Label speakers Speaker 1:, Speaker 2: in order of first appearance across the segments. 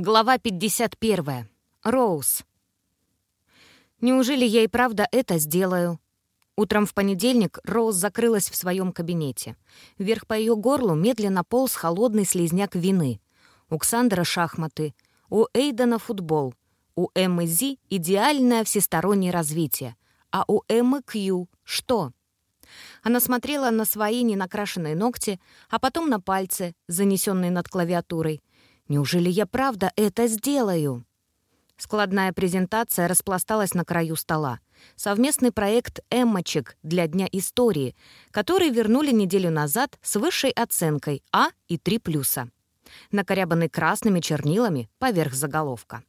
Speaker 1: Глава 51. Роуз. Неужели я и правда это сделаю? Утром в понедельник Роуз закрылась в своем кабинете. Вверх по ее горлу медленно полз холодный слезняк вины. У Ксандра шахматы, у Эйдена футбол, у Эммы Зи идеальное всестороннее развитие, а у Эммы Кью что? Она смотрела на свои ненакрашенные ногти, а потом на пальцы, занесенные над клавиатурой, Неужели я правда это сделаю? Складная презентация распласталась на краю стола. Совместный проект «Эммочек» для Дня истории, который вернули неделю назад с высшей оценкой А и 3 плюса. Накорябанный красными чернилами поверх заголовка.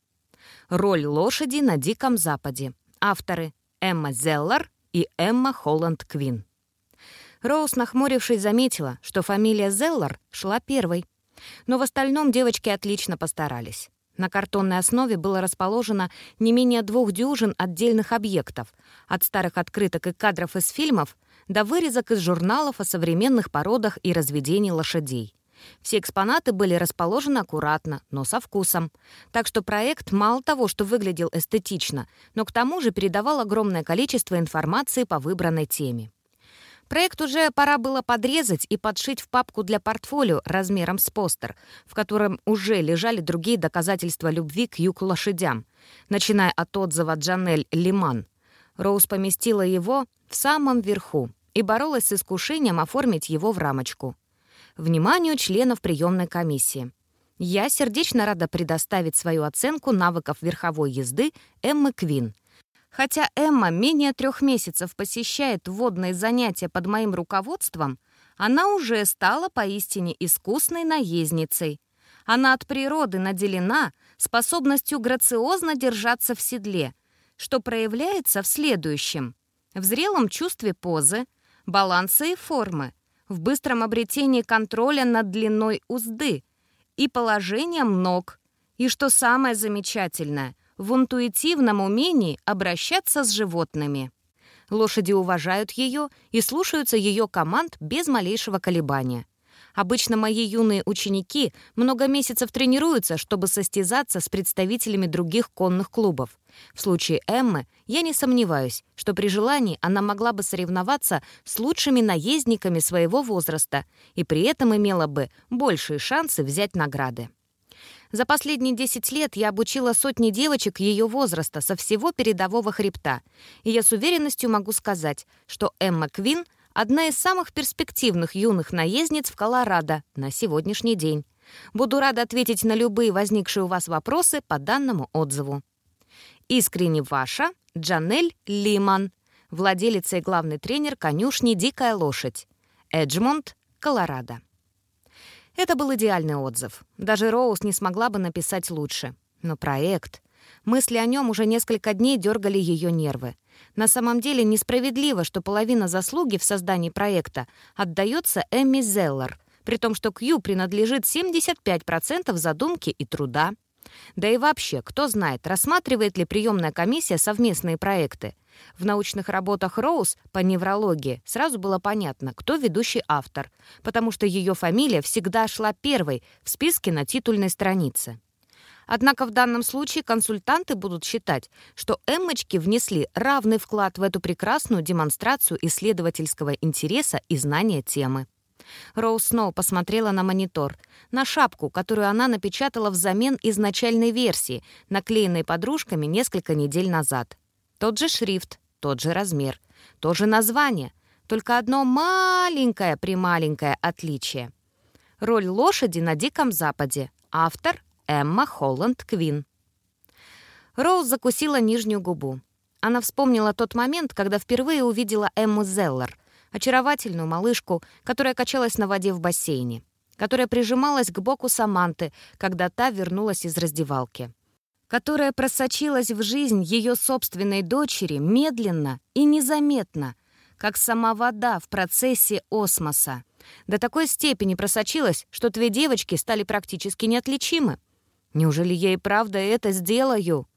Speaker 1: Роль лошади на Диком Западе. Авторы Эмма Зеллар и Эмма Холланд Квин. Роуз, нахмурившись, заметила, что фамилия Зеллар шла первой — но в остальном девочки отлично постарались. На картонной основе было расположено не менее двух дюжин отдельных объектов, от старых открыток и кадров из фильмов до вырезок из журналов о современных породах и разведении лошадей. Все экспонаты были расположены аккуратно, но со вкусом. Так что проект мало того, что выглядел эстетично, но к тому же передавал огромное количество информации по выбранной теме. Проект уже пора было подрезать и подшить в папку для портфолио размером с постер, в котором уже лежали другие доказательства любви к юг-лошадям, начиная от отзыва Джанель Лиман. Роуз поместила его в самом верху и боролась с искушением оформить его в рамочку. Вниманию членов приемной комиссии. Я сердечно рада предоставить свою оценку навыков верховой езды Эммы Квин — Хотя Эмма менее трех месяцев посещает водные занятия под моим руководством, она уже стала поистине искусной наездницей. Она от природы наделена способностью грациозно держаться в седле, что проявляется в следующем. В зрелом чувстве позы, баланса и формы, в быстром обретении контроля над длиной узды и положением ног, и, что самое замечательное, в интуитивном умении обращаться с животными. Лошади уважают ее и слушаются ее команд без малейшего колебания. Обычно мои юные ученики много месяцев тренируются, чтобы состязаться с представителями других конных клубов. В случае Эммы я не сомневаюсь, что при желании она могла бы соревноваться с лучшими наездниками своего возраста и при этом имела бы большие шансы взять награды. За последние 10 лет я обучила сотни девочек ее возраста со всего передового хребта, и я с уверенностью могу сказать, что Эмма Квин — одна из самых перспективных юных наездниц в Колорадо на сегодняшний день. Буду рада ответить на любые возникшие у вас вопросы по данному отзыву. Искренне ваша Джанель Лиман, владелица и главный тренер конюшни «Дикая лошадь», Эджмонт, Колорадо. Это был идеальный отзыв. Даже Роуз не смогла бы написать лучше. Но проект... Мысли о нем уже несколько дней дергали ее нервы. На самом деле несправедливо, что половина заслуги в создании проекта отдается Эмми Зеллар, при том, что Кью принадлежит 75% задумки и труда. Да и вообще, кто знает, рассматривает ли приемная комиссия совместные проекты. В научных работах Роуз по неврологии сразу было понятно, кто ведущий автор, потому что ее фамилия всегда шла первой в списке на титульной странице. Однако в данном случае консультанты будут считать, что Эммочки внесли равный вклад в эту прекрасную демонстрацию исследовательского интереса и знания темы. Роуз снова посмотрела на монитор, на шапку, которую она напечатала взамен изначальной версии, наклеенной подружками несколько недель назад. Тот же шрифт, тот же размер, то же название, только одно маленькое-прималенькое отличие. Роль лошади на Диком Западе. Автор Эмма Холланд Квин. Роуз закусила нижнюю губу. Она вспомнила тот момент, когда впервые увидела Эмму Зеллер, очаровательную малышку, которая качалась на воде в бассейне, которая прижималась к боку Саманты, когда та вернулась из раздевалки которая просочилась в жизнь ее собственной дочери медленно и незаметно, как сама вода в процессе осмоса. До такой степени просочилась, что две девочки стали практически неотличимы. Неужели я и правда это сделаю?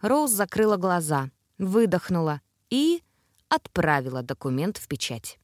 Speaker 1: Роуз закрыла глаза, выдохнула и отправила документ в печать.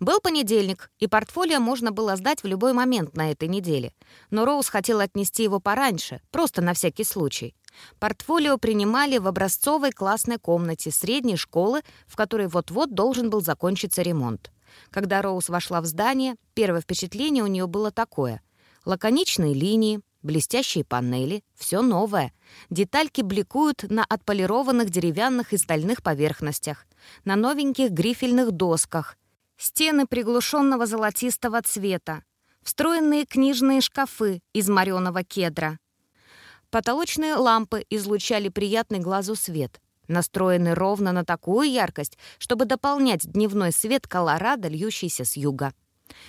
Speaker 1: Был понедельник, и портфолио можно было сдать в любой момент на этой неделе. Но Роуз хотел отнести его пораньше, просто на всякий случай. Портфолио принимали в образцовой классной комнате средней школы, в которой вот-вот должен был закончиться ремонт. Когда Роуз вошла в здание, первое впечатление у нее было такое. Лаконичные линии, блестящие панели, все новое. Детальки бликуют на отполированных деревянных и стальных поверхностях, на новеньких грифельных досках, стены приглушенного золотистого цвета, встроенные книжные шкафы из мореного кедра. Потолочные лампы излучали приятный глазу свет, настроены ровно на такую яркость, чтобы дополнять дневной свет Колорадо, льющийся с юга.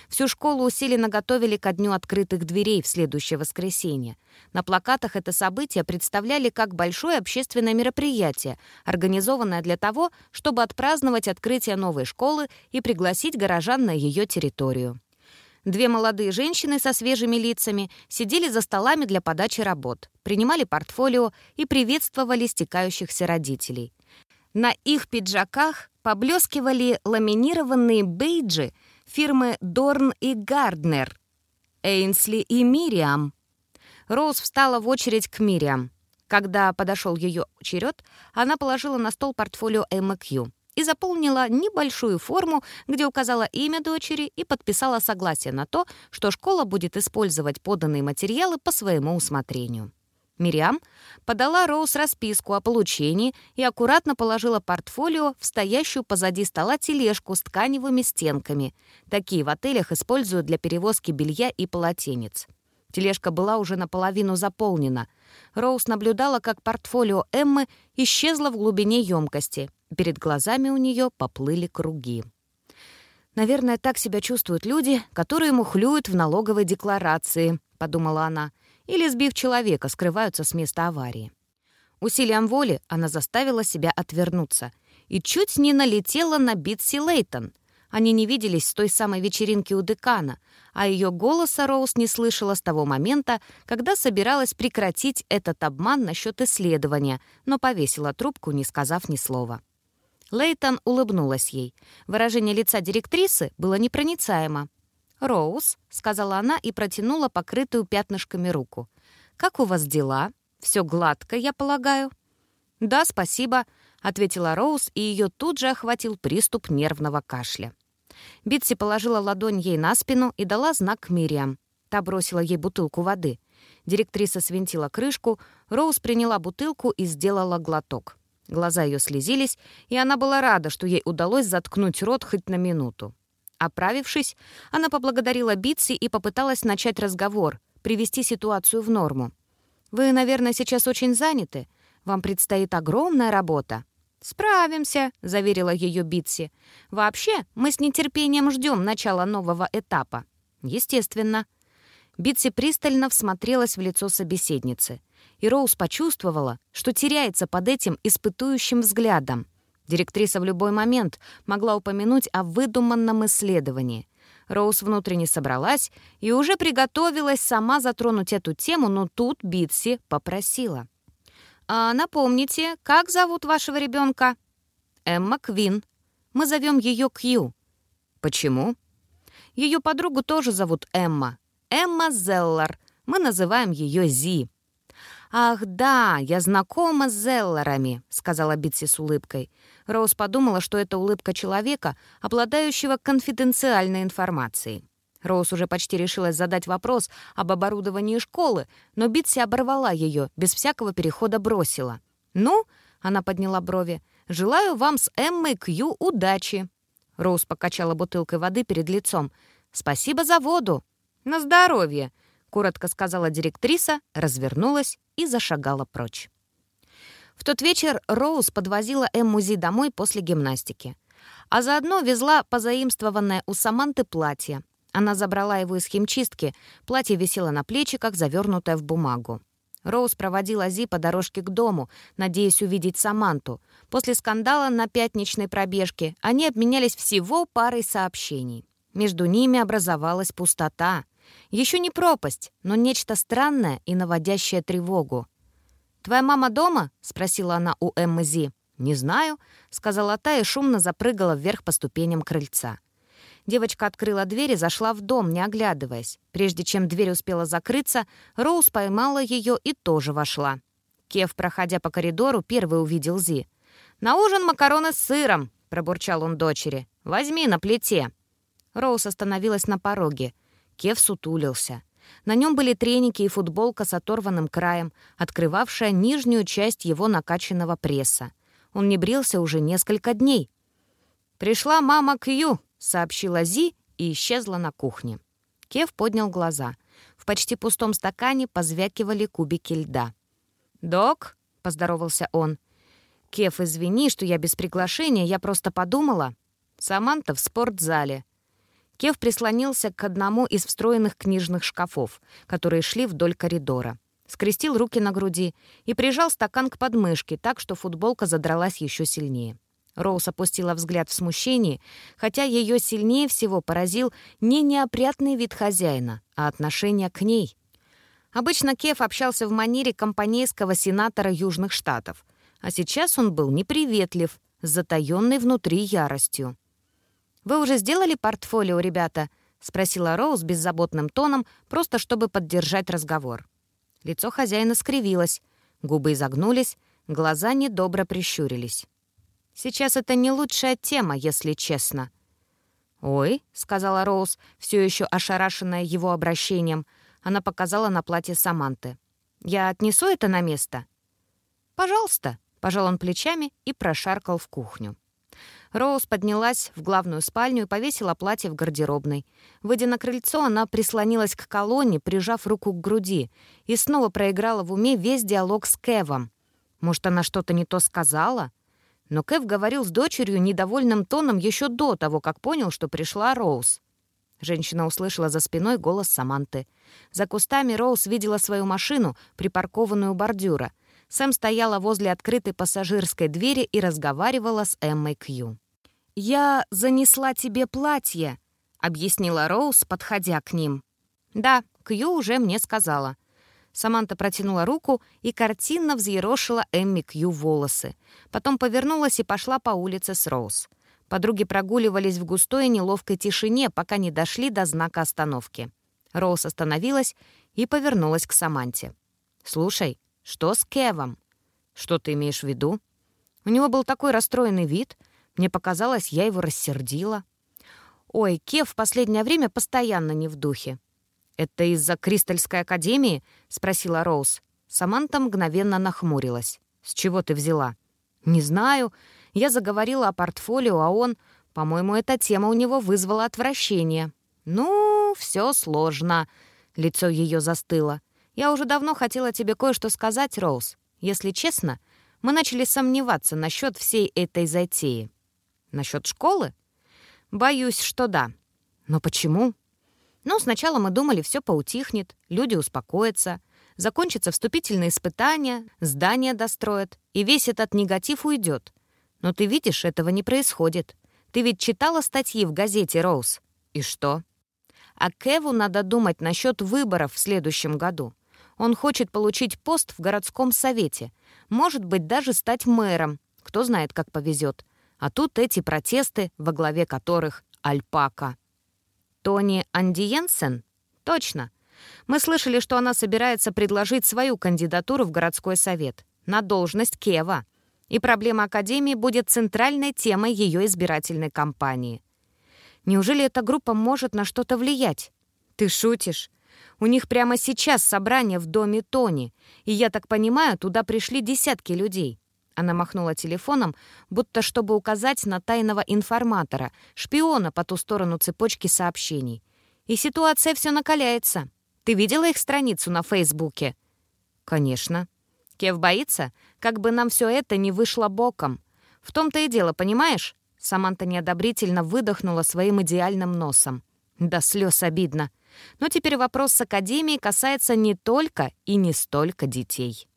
Speaker 1: Всю школу усиленно готовили ко дню открытых дверей в следующее воскресенье. На плакатах это событие представляли как большое общественное мероприятие, организованное для того, чтобы отпраздновать открытие новой школы и пригласить горожан на ее территорию. Две молодые женщины со свежими лицами сидели за столами для подачи работ, принимали портфолио и приветствовали стекающихся родителей. На их пиджаках поблескивали ламинированные бейджи — фирмы Дорн и Гарднер, Эйнсли и Мириам. Роуз встала в очередь к Мириам. Когда подошел ее черед, она положила на стол портфолио Кью и заполнила небольшую форму, где указала имя дочери и подписала согласие на то, что школа будет использовать поданные материалы по своему усмотрению. Мириам подала Роуз расписку о получении и аккуратно положила портфолио в стоящую позади стола тележку с тканевыми стенками. Такие в отелях используют для перевозки белья и полотенец. Тележка была уже наполовину заполнена. Роуз наблюдала, как портфолио Эммы исчезло в глубине емкости. Перед глазами у нее поплыли круги. «Наверное, так себя чувствуют люди, которые мухлюют в налоговой декларации», — подумала она или, сбив человека, скрываются с места аварии. Усилием воли она заставила себя отвернуться и чуть не налетела на Битси Лейтон. Они не виделись с той самой вечеринки у декана, а ее голоса Роуз не слышала с того момента, когда собиралась прекратить этот обман насчет исследования, но повесила трубку, не сказав ни слова. Лейтон улыбнулась ей. Выражение лица директрисы было непроницаемо. «Роуз», — сказала она и протянула покрытую пятнышками руку. «Как у вас дела? Все гладко, я полагаю?» «Да, спасибо», — ответила Роуз, и ее тут же охватил приступ нервного кашля. Битси положила ладонь ей на спину и дала знак Мириам. Та бросила ей бутылку воды. Директриса свинтила крышку, Роуз приняла бутылку и сделала глоток. Глаза ее слезились, и она была рада, что ей удалось заткнуть рот хоть на минуту. Оправившись, она поблагодарила Битси и попыталась начать разговор, привести ситуацию в норму. «Вы, наверное, сейчас очень заняты. Вам предстоит огромная работа». «Справимся», — заверила ее Битси. «Вообще, мы с нетерпением ждем начала нового этапа». «Естественно». Битси пристально всмотрелась в лицо собеседницы, и Роуз почувствовала, что теряется под этим испытующим взглядом. Директриса в любой момент могла упомянуть о выдуманном исследовании. Роуз внутренне собралась и уже приготовилась сама затронуть эту тему, но тут Битси попросила. «А напомните, как зовут вашего ребенка?» «Эмма Квин. Мы зовем ее Кью». «Почему?» Ее подругу тоже зовут Эмма. Эмма Зеллар. Мы называем ее Зи. «Ах, да, я знакома с Зелларами», — сказала Битси с улыбкой. Роуз подумала, что это улыбка человека, обладающего конфиденциальной информацией. Роуз уже почти решилась задать вопрос об оборудовании школы, но Битси оборвала ее, без всякого перехода бросила. «Ну», — она подняла брови, — «желаю вам с Эммой Кью удачи». Роуз покачала бутылкой воды перед лицом. «Спасибо за воду». «На здоровье», — коротко сказала директриса, развернулась и зашагала прочь. В тот вечер Роуз подвозила Эммузи домой после гимнастики. А заодно везла позаимствованное у Саманты платье. Она забрала его из химчистки, платье висело на плечиках, завернутое в бумагу. Роуз проводила Зи по дорожке к дому, надеясь увидеть Саманту. После скандала на пятничной пробежке они обменялись всего парой сообщений. Между ними образовалась пустота. Еще не пропасть, но нечто странное и наводящее тревогу. «Твоя мама дома?» — спросила она у Эммы Зи. «Не знаю», — сказала та и шумно запрыгала вверх по ступеням крыльца. Девочка открыла дверь и зашла в дом, не оглядываясь. Прежде чем дверь успела закрыться, Роуз поймала ее и тоже вошла. Кев, проходя по коридору, первый увидел Зи. «На ужин макароны с сыром», — пробурчал он дочери. «Возьми на плите». Роуз остановилась на пороге. Кев сутулился. На нем были треники и футболка с оторванным краем, открывавшая нижнюю часть его накачанного пресса. Он не брился уже несколько дней. «Пришла мама Кью», — сообщила Зи и исчезла на кухне. Кев поднял глаза. В почти пустом стакане позвякивали кубики льда. «Док», — поздоровался он. «Кев, извини, что я без приглашения, я просто подумала. Саманта в спортзале». Кев прислонился к одному из встроенных книжных шкафов, которые шли вдоль коридора. Скрестил руки на груди и прижал стакан к подмышке так, что футболка задралась еще сильнее. Роуз опустила взгляд в смущении, хотя ее сильнее всего поразил не неопрятный вид хозяина, а отношение к ней. Обычно Кев общался в манере компанейского сенатора Южных Штатов, а сейчас он был неприветлив, с затаённой внутри яростью. «Вы уже сделали портфолио, ребята?» — спросила Роуз беззаботным тоном, просто чтобы поддержать разговор. Лицо хозяина скривилось, губы изогнулись, глаза недобро прищурились. «Сейчас это не лучшая тема, если честно». «Ой», — сказала Роуз, все еще ошарашенная его обращением, она показала на платье Саманты. «Я отнесу это на место?» «Пожалуйста», — пожал он плечами и прошаркал в кухню. Роуз поднялась в главную спальню и повесила платье в гардеробной. Выйдя на крыльцо, она прислонилась к колонне, прижав руку к груди, и снова проиграла в уме весь диалог с Кевом. Может, она что-то не то сказала? Но Кев говорил с дочерью недовольным тоном еще до того, как понял, что пришла Роуз. Женщина услышала за спиной голос Саманты. За кустами Роуз видела свою машину, припаркованную у бордюра — Сэм стояла возле открытой пассажирской двери и разговаривала с Эммой Кью. «Я занесла тебе платье», — объяснила Роуз, подходя к ним. «Да, Кью уже мне сказала». Саманта протянула руку и картинно взъерошила Эмми Кью волосы. Потом повернулась и пошла по улице с Роуз. Подруги прогуливались в густой неловкой тишине, пока не дошли до знака остановки. Роуз остановилась и повернулась к Саманте. «Слушай, «Что с Кевом?» «Что ты имеешь в виду?» У него был такой расстроенный вид. Мне показалось, я его рассердила. «Ой, Кев в последнее время постоянно не в духе». «Это из-за Кристальской академии?» — спросила Роуз. Саманта мгновенно нахмурилась. «С чего ты взяла?» «Не знаю. Я заговорила о портфолио, а он... По-моему, эта тема у него вызвала отвращение». «Ну, все сложно». Лицо ее застыло. Я уже давно хотела тебе кое-что сказать, Роуз. Если честно, мы начали сомневаться насчет всей этой затеи. Насчет школы? Боюсь, что да. Но почему? Ну, сначала мы думали, все поутихнет, люди успокоятся, закончатся вступительные испытания, здание достроят, и весь этот негатив уйдет. Но ты видишь, этого не происходит. Ты ведь читала статьи в газете «Роуз». И что? А Кеву надо думать насчет выборов в следующем году. Он хочет получить пост в городском совете. Может быть, даже стать мэром. Кто знает, как повезет. А тут эти протесты, во главе которых Альпака. Тони Андиенсен? Точно. Мы слышали, что она собирается предложить свою кандидатуру в городской совет на должность Кева. И проблема Академии будет центральной темой ее избирательной кампании. Неужели эта группа может на что-то влиять? Ты шутишь? У них прямо сейчас собрание в доме Тони, и, я так понимаю, туда пришли десятки людей». Она махнула телефоном, будто чтобы указать на тайного информатора, шпиона по ту сторону цепочки сообщений. «И ситуация все накаляется. Ты видела их страницу на Фейсбуке?» «Конечно». «Кев боится, как бы нам все это не вышло боком. В том-то и дело, понимаешь?» Саманта неодобрительно выдохнула своим идеальным носом. «Да слез обидно. Но теперь вопрос с Академией касается не только и не столько детей.